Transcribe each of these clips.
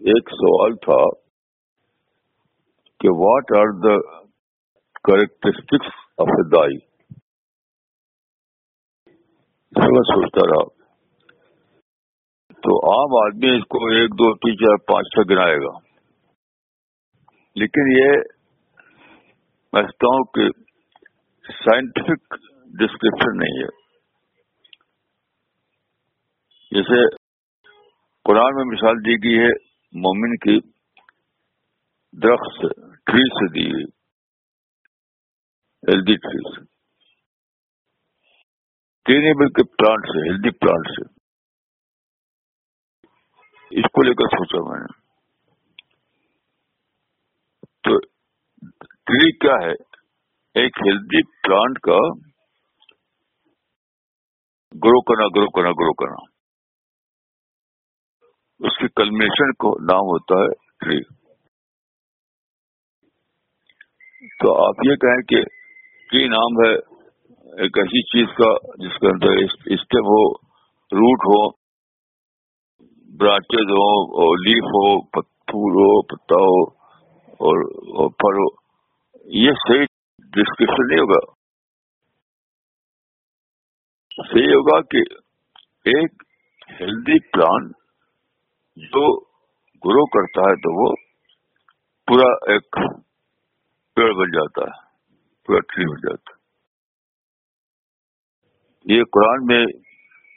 ایک سوال تھا کہ what are the characteristics of a die میں سوچتا رہا۔ تو عام آدمی اس کو ایک، دو، تین، چار، پانچ، چھ گنائے گا۔ لیکن یہ میں سمجھتا ہوں کہ سائنٹیفک ڈسکرپشن نہیں ہے۔ جیسے قرآن میں مثال دی گئی ہے مومن کی درخت سے ٹری سے دی گئی ہیلدی ٹری سے۔ نہیں بلکہ پلانٹ سے، ہیلدی پلانٹ سے۔ اس کو لے کر سوچا میں نے۔ تو ٹری کیا ہے؟ ایک ہیلدی پلانٹ کا گرو کرنا گرو کرنا گرو کرنا اس کی کلمیشن کو نام ہوتا ہے ٹری تو آپ یہ کہیں کہ ٹری نام ہے ایک ایسی چیز کا جس کے اندر اسٹیم ہو روٹ ہو برانچز ہو، اور لیف ہو پھول ہو، پتا ہو، اور پھل ہو۔ یہ صحیح ڈسکرپشن نہیں ہوگا۔ صحیح ہوگا کہ ایک ہیلدی پلانٹ جو گرو کرتا ہے تو وہ پورا ایک پیڑ بن جاتا ہے، پورا ٹری بن جاتا ہے۔ یہ قرآن میں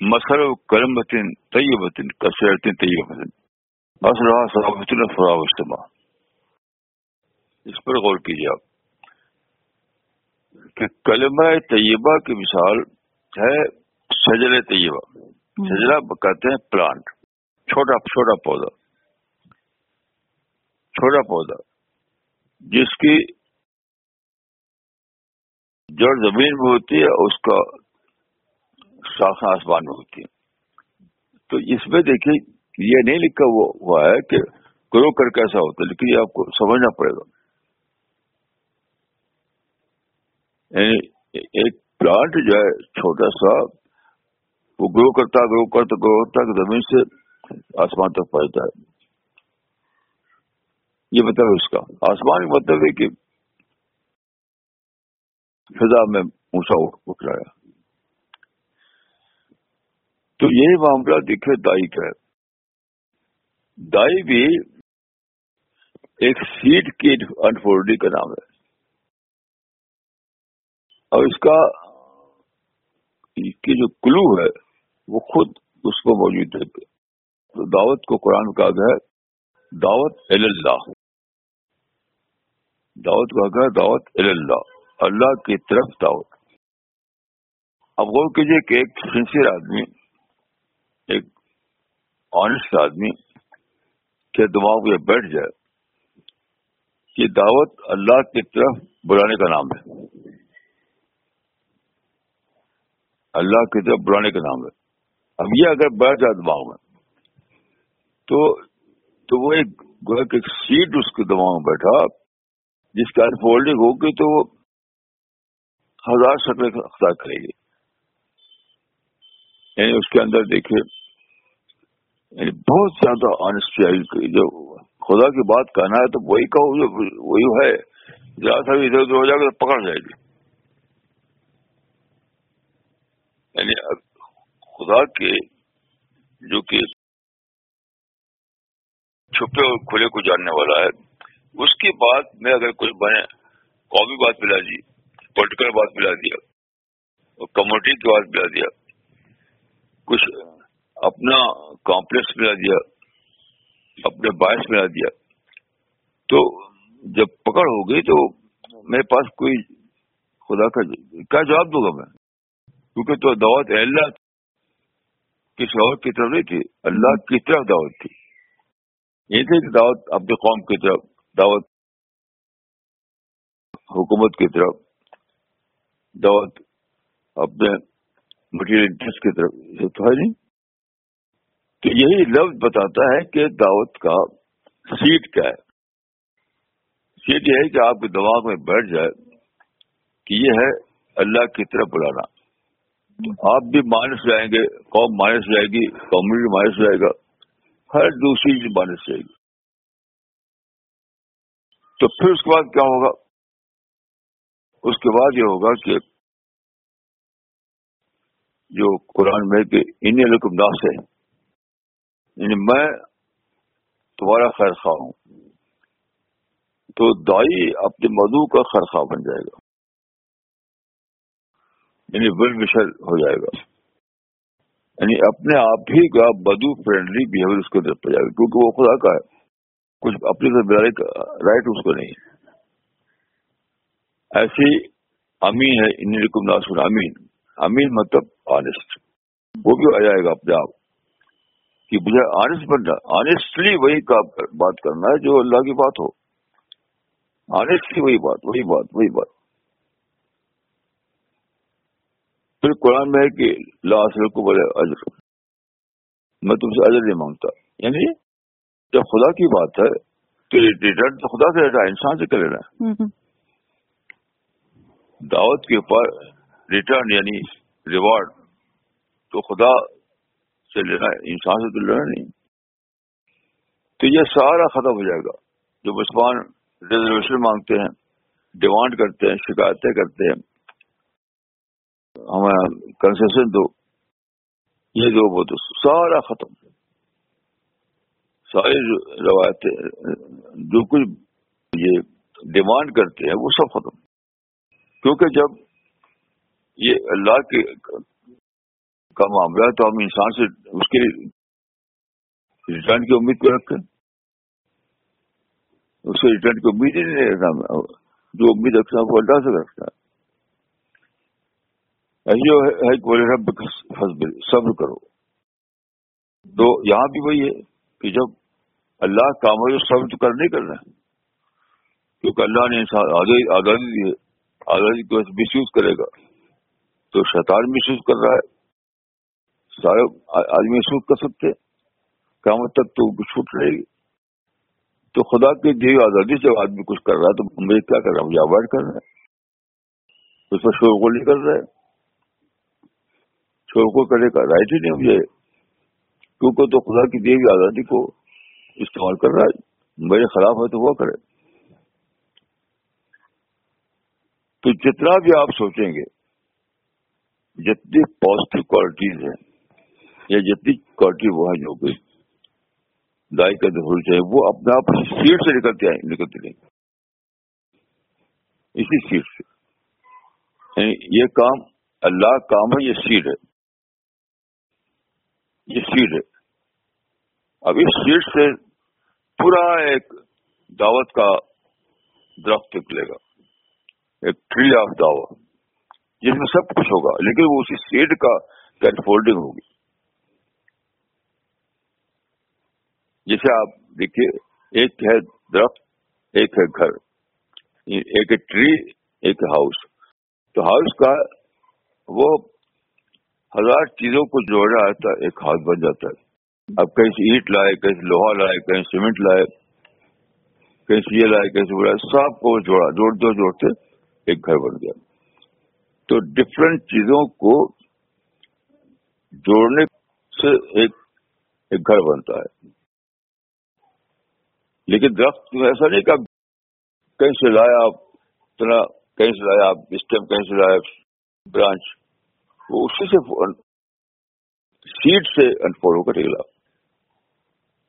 مسل کرم بتن، طیب بتن کثرتن طیب بتن۔ بس رہا سرابتن اجتماع۔ اس پر غور کیجیے آپ۔ کہ کلمہ طیبہ کی مثال ہے شجر طیبہ۔ شجرا کہتے ہیں پلانٹ۔ چھوٹا چھوٹا پودا چھوٹا پودا، جس کی جڑ زمین میں ہوتی ہے، اس کا شاخ آسمان میں ہوتی ہے۔ تو اس میں دیکھیے یہ نہیں لکھا ہوا ہے کہ گرو کر کیسا ہوتا ہے، لیکن یہ آپ کو سمجھنا پڑے گا۔ یعنی ایک پلانٹ جو ہے، چھوٹا سا، وہ گرو کرتا گرو کرتا گرو کرتا، زمین سے آسمان تک پہنچتا ہے۔ یہ مطلب ہے اس کا۔ آسمان کا مطلب ہے کہ فضا میں اونچا اٹھ رہا ہے تو یہی معاملہ دیکھے دائی کا ہے۔ دائی بھی ایک سیٹ کی انفولڈنگ کا نام ہے۔ اور اس کا کی جو کلو ہے، وہ خود اس کو موجود ہے۔ تو دعوت کو قرآن کہا گیا دعوت اللہ دعوت کہا گیا دعوت اللہ اللہ کی طرف دعوت۔ اب غور کیجیے کہ ایک سنسیئر آدمی، ایک آنےسٹ آدمی کے دماغ میں بیٹھ جائے کہ دعوت اللہ کی طرف بلانے کا نام ہے؟ اللہ کی طرف بلانے کا نام ہے۔ اب یہ اگر بیٹھ جائے دماغ میں تو تو وہ ایک ایک سیٹ اس کے دماغ میں بیٹھا، جس کا انفولڈنگ ہوگی تو وہ ہزار شکلیں اختیار کرے گی۔ یعنی اس کے اندر دیکھے یعنی بہت زیادہ آنےسٹی جو خدا کی بات کہنا ہے تو وہی کہو جو وہی ہے۔ زیادہ سا بھی ادھر ادھر ہو جائے گا تو پکڑ جائے گی۔ یعنی خدا کے جو کہ چھپے اور کھلے کو جاننے والا ہے۔ اس کی بات میں اگر کچھ بنے، قومی بات ملا دی پولیٹیکل بات ملا دیا کمیونٹی کی بات ملا دیا کچھ اپنا کمپلیکس ملا دیا اپنے باعث ملا دیا تو جب پکڑ ہو گئی تو میرے پاس کوئی خدا کا کیا جواب دوں گا میں؟ کیونکہ تو دعوت اللہ کسی اور کی طرف نہیں تھی، اللہ کی طرف دعوت تھی۔ یہ تھی دعوت اپنے قوم کی طرف، دعوت حکومت کی طرف، دعوت اپنے مٹیریل انٹرسٹ کی طرف، یہ تو ہے نہیں تو یہی لفظ بتاتا ہے کہ دعوت کا سیٹ کیا ہے۔ سیٹ یہ ہے کہ آپ کے دماغ میں بیٹھ جائے کہ یہ ہے اللہ کی طرف بلانا۔ آپ بھی مائنس جائیں گے، قوم مائنس جائے گی کمیونٹی مائنس جائے گا۔ ہر دوسری چیز مائنس جائے گی۔ تو پھر اس کے بعد کیا ہوگا؟ اس کے بعد یہ ہوگا کہ جو قرآن میں کہ ان رقم داس ہے یعنی میں تمہارا خیر خواہ ہوں۔ تو دائی اپنے مدو کا خیر خواہ بن جائے گا۔ یعنی ول مشر ہو جائے گا۔ یعنی اپنے آپ ہی کا بدو فرینڈلی بہیویئر اس کو اندر پڑ جائے گا کیونکہ وہ خدا کا ہے۔ کچھ اپنی طرف رائٹ اس کو نہیں ایسی امین ہے، ان ناسن امین۔ امین مطلب آنےسٹ وہ بھی آ جائے گا اپنے آپ۔ کہ مجھے آنےسٹ بننا آنےسٹلی وہی کا بات کرنا ہے جو اللہ کی بات ہو۔ آنےسٹلی وہی بات وہی بات وہی بات۔ پھر قرآن میں ہے کہ لا اصل کو بولے اجر میں تم سے اجر نہیں مانگتا۔ یعنی جب خدا کی بات ہے تو ریٹرن تو خدا سے رہتا ہے انسان سے کر لینا ہے۔ دعوت کے اوپر ریٹرن یعنی ریوارڈ تو خدا سے لینا ہے انسان سے تو لینا نہیں۔ تو یہ سارا ختم ہو جائے گا۔ جو مسلمان ریزرویشن مانگتے ہیں ڈیمانڈ کرتے ہیں شکایتیں کرتے ہیں ہمارا کنسیشن دو۔ یہ دو وہ تو سارا ختم۔ ساری روایتیں، جو کچھ یہ ڈیمانڈ کرتے ہیں، وہ سب ختم۔ کیونکہ جب یہ اللہ کے کا معاملہ ہے، تو ہم انسان سے اس کے ریٹرن کی امید کو رکھیں اس سے ریٹرن کی امید ہی نہیں رکھنا جو امید رکھنا وہ اللہ سے رکھنا ہے رب صبر کرو۔ تو یہاں بھی وہی ہے کہ جب اللہ کام ہو صبر تو کر نہیں کر رہے کیونکہ اللہ نے انسان آزادی دی ہے۔ آزادی کو مس یوز کرے گا۔ تو شیطان مس یوز کر رہا ہے۔ سارے آدمی محسوس کر سکتے کام تک تو چھوٹ رہے گی۔ تو خدا کی دی آزادی سے آدمی کچھ کر رہا ہے تو مجھے کیا کر رہا ہے مجھے اوائڈ کر رہا ہے اس پر شور گول نہیں کر رہا ہے رہے کو کرنے کا رائٹ ہی نہیں مجھے کیونکہ تو خدا کی دی آزادی کو استعمال کر رہا ہے۔ میرے خلاف ہے تو وہ کرے۔ تو جتنا بھی آپ سوچیں گے، جتنی پازیٹو کوالٹیز ہیں، یا جتنی کوالٹی وہ ہے جو کہ دائی کا دھول چاہیے وہ اپنے آپ سیٹ سے نکلتے آئیں، نکلتے نہیں۔ اسی سیٹ سے۔ یعنی یہ کام اللہ کام ہے، یہ سیٹ ہے۔ یہ سیڈ ہے۔ اب اس سیڈ سے پورا ایک دعوت کا درخت نکلے گا۔ ایک ٹری آف دعوت جس میں سب کچھ ہوگا، لیکن وہ اسی سیڈ کا فولڈنگ ہوگی۔ جیسے آپ دیکھیے، ایک ہے درخت، ایک ہے گھر۔ ایک ہے ٹری ایک ہے ہاؤس تو ہاؤس کا وہ ہزار چیزوں کو جوڑا ہے تو ایک ہاتھ بن جاتا ہے۔ اب کہیں سے اینٹ لائے، کہیں سے لوہا لائے، کہیں سیمنٹ لائے، کہیں سے یہ لائے، کہیں سے بلائے سب کو جوڑا جوڑ دو جوڑتے ایک گھر بن گیا۔ تو ڈفرینٹ چیزوں کو جوڑنے سے ایک ایک گھر بنتا ہے۔ لیکن درخت ایسا نہیں کہ کہیں سے لایا آپ، اتنا کہیں سے لایا آپ اسٹیم کہیں سے لایا برانچ۔ وہ اسی سے سیٹ سے انفول ہو کر نکلا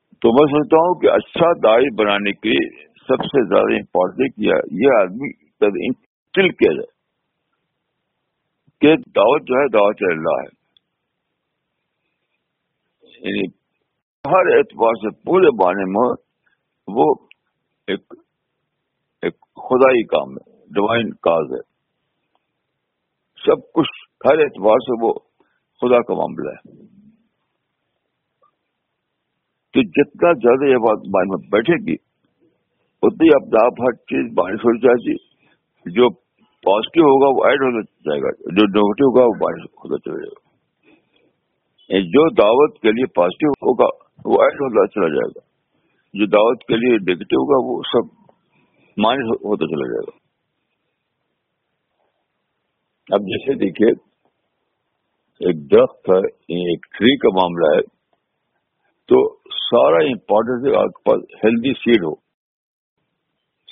تو میں سمجھتا ہوں کہ اچھا دائی بنانے کے لیے سب سے زیادہ امپورٹنٹ کیا یہ آدمی انٹل کیا جائے۔ کہ دعوت جو ہے، دعوت اللہ ہے۔ یعنی ہر اعتبار سے پورے بانے میں وہ ایک ایک خدائی کام ہے ڈوائن کاز ہے۔ سب کچھ ہر اعتبار سے وہ خدا کا معاملہ ہے تو جتنا زیادہ یہ بات مائنڈ میں بیٹھے گی اتنی اپنا آپ ہر چیز بارش ہونی چاہیے جو پازیٹو ہوگا وہ ایڈ ہونا جائے گا جو نیگیٹو ہوگا وہ بارش ہوتا چلا جائے گا جو دعوت کے لیے پازیٹو ہوگا وہ ایڈ ہوتا چلا جائے گا جو دعوت کے لیے نیگیٹو ہوگا وہ سب مائنس ہوتا چلا جائے گا اب جیسے دیکھیے ایک درخت ہے ایک ٹری کا معاملہ ہے۔ تو سارا امپورٹینٹ آپ کے پاس ہیلدی سیڈ ہو۔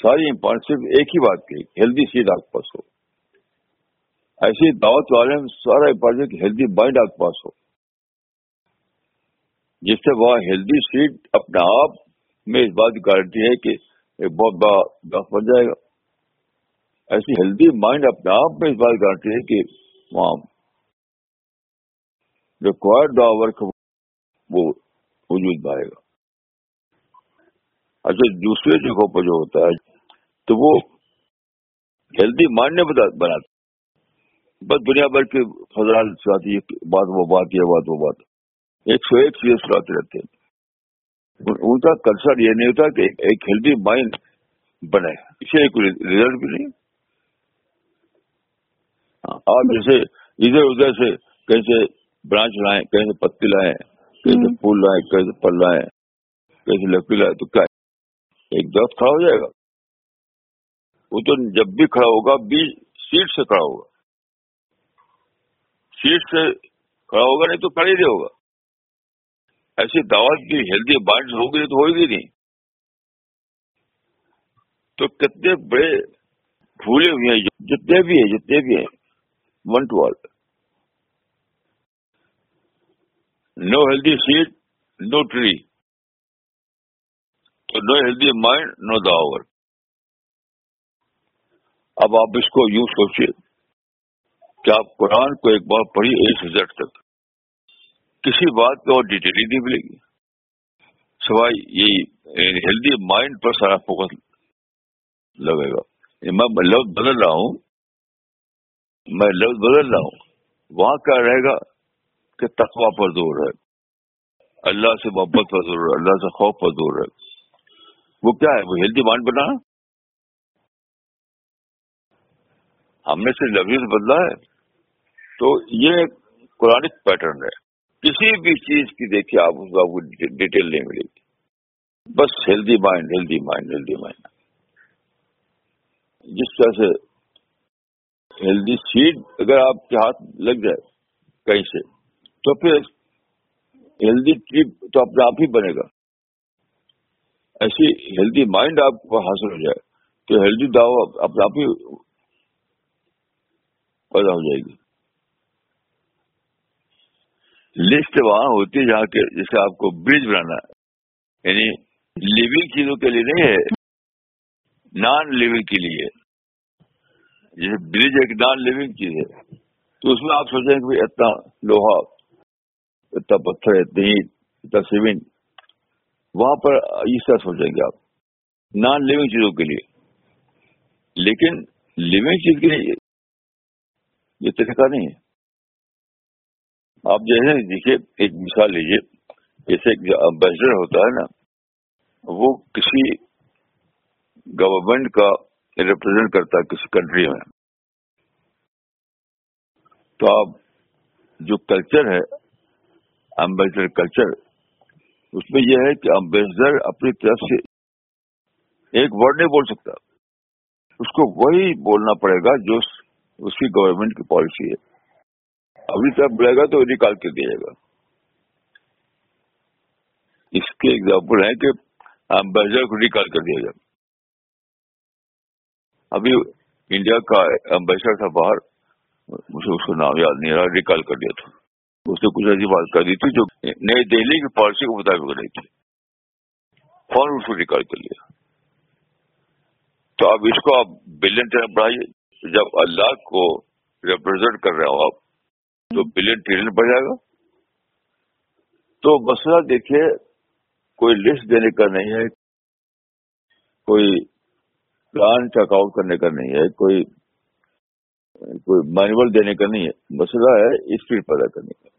ساری امپورٹنس صرف ایک ہی بات کی ہیلدی سیٹ آپ کے پاس ہو۔ ایسی دعوت والے میں سارا امپورٹنٹ ہیلدی مائنڈ آپ کے پاس ہو۔ جس سے وہ ہیلدی سیٹ اپنے آپ میں اس بات کی گارنٹی ہے کہ ایک بہت بڑا دخت بن جائے گا۔ ایسی ہیلدی مائنڈ اپنے آپ میں اس بات کی گارنٹی ہے کہ وہاں ریکوائرڈ دا ورک وہ وجود میں آئے گا۔ اچھا دوسرے جگہوں پر جو ہوتا ہے، تو وہ ہیلدی مائنڈ نے بناتا بس دنیا بھر کے فضرال ساتھی بات، وہ بات، یہ بات، وہ بات۔ ایک سو ایک چیزیں سناتے رہتے ہیں۔ ان کا کلچر یہ نہیں ہوتا کہ ایک ہیلدی مائنڈ بنے۔ اسے کوئی ریزلٹ بھی نہیں۔ ہاں، آپ جیسے ادھر ادھر سے کہیں سے برانچ لائیں کہیں سے پتی لائیں کہیں سے پھول لائیں کہیں سے پل لائیں کہیں سے لکڑی لائیں تو کیا؟ ایک درخت کھڑا ہو جائے گا۔ وہ تو جب بھی کھڑا ہوگا بیج سیٹ سے کھڑا ہوگا۔ سیٹ سے کھڑا ہوگا نہیں تو کھڑا ہی نہیں ہوگا۔ ایسی دعوت کی ہیلدی بائنڈ ہوگی تو ہوئے گی نہیں۔ تو کتنے بڑے پھولے ہوئے ہیں جتنے بھی ہیں جتنے بھی ہیں۔ One to all no healthy seed no tree تو نو ہیلدی مائنڈ نو داور اب آپ اس کو یوں سوچیے کہ آپ قرآن کو ایک بار پڑھی ایک ہزار تک۔ کسی بات پہ اور ڈیٹیل ہی نہیں ملے گی۔ سوائے یہی یعنی ہیلدی مائنڈ پر سارا فوکس لگے گا۔ میں لفظ بدل رہا ہوں۔ میں لفظ بدل رہا ہوں۔ وہاں کیا رہے گا؟ کہ تقوا پر دور ہے۔ اللہ سے محبت پر دور ہے، اللہ سے خوف پر دور ہے۔ وہ کیا ہے؟ وہ ہیلدی مائنڈ بنا۔ ہم نے سے لفظ بدلا ہے۔ تو یہ قرآن پیٹرن ہے۔ کسی بھی چیز کی دیکھیے، آپ اس کو ڈیٹیل نہیں ملے گی۔ بس healthy mind healthy mind healthy mind. جس طرح سے ہیلدی سیڈ اگر آپ کے ہاتھ لگ جائے کہیں سے تو پھر ہیلدی ٹری تو اپنے آپ ہی بنے گا۔ ایسی ہیلدی مائنڈ آپ کو حاصل ہو جائے تو ہیلدی دعو اپنے آپ ہی پیدا ہو جائے گی۔ لسٹ وہاں ہوتی ہے جہاں کے جیسے آپ کو برج بنانا ہے۔ یعنی لیونگ چیزوں کے لیے نہیں ہے نان لیونگ کے لیے۔ جیسے برج ایک نان لیونگ چیز ہے۔ تو اس میں آپ سوچیں کہ اتنا لوہا اتنا پتھر اتنی اتنا سیمنٹ وہاں پر اس طرح سوچیں گے آپ۔ نان لیونگ چیزوں کے لیے۔ لیکن لیونگ چیز کے لیے یہ طریقہ نہیں ہے۔ آپ جیسے دیکھیے، ایک مثال لیجیے۔ جیسے امبیسڈر ہوتا ہے نا، وہ کسی گورنمنٹ کا ریپرزینٹ کرتا ہے کسی کنٹری میں۔ تو آپ جو کلچر ہے امبیسڈر کلچر۔ اس میں یہ ہے کہ امبیسڈر اپنی طرف سے ایک ورڈ نہیں بول سکتا۔ اس کو وہی بولنا پڑے گا جو اس کی گورنمنٹ کی پالیسی ہے۔ ابھی تک بڑھے گا تو نکال کے دیا جائے گا۔ اس کے ایگزامپل ہے کہ امبیسڈر کو نکال کر دیا جائے۔ ابھی انڈیا کا امبیسڈر تھا باہر مجھے اس کو نام یاد نہیں رہا، نکال کر دیا تھا۔ اس نے کچھ ایسی بات کر دی تھی جو نئی دہلی کی پالیسی کو مطابق نہیں تھی۔ فوراً اس کو نکال کر لیا۔ تو اب اس کو آپ بلین ٹائم بڑھائیے۔ جب اللہ کو ریپرزینٹ کر رہے ہو آپ، تو بلین ٹریلین بڑھ جائے گا۔ تو مسئلہ دیکھیے، کوئی لسٹ دینے کا نہیں ہے، کوئی پلان چیک آؤٹ کرنے کا نہیں ہے، کوئی کوئی مینول دینے کا نہیں ہے۔ مسئلہ ہے اسپیڈ پیدا کرنے کا۔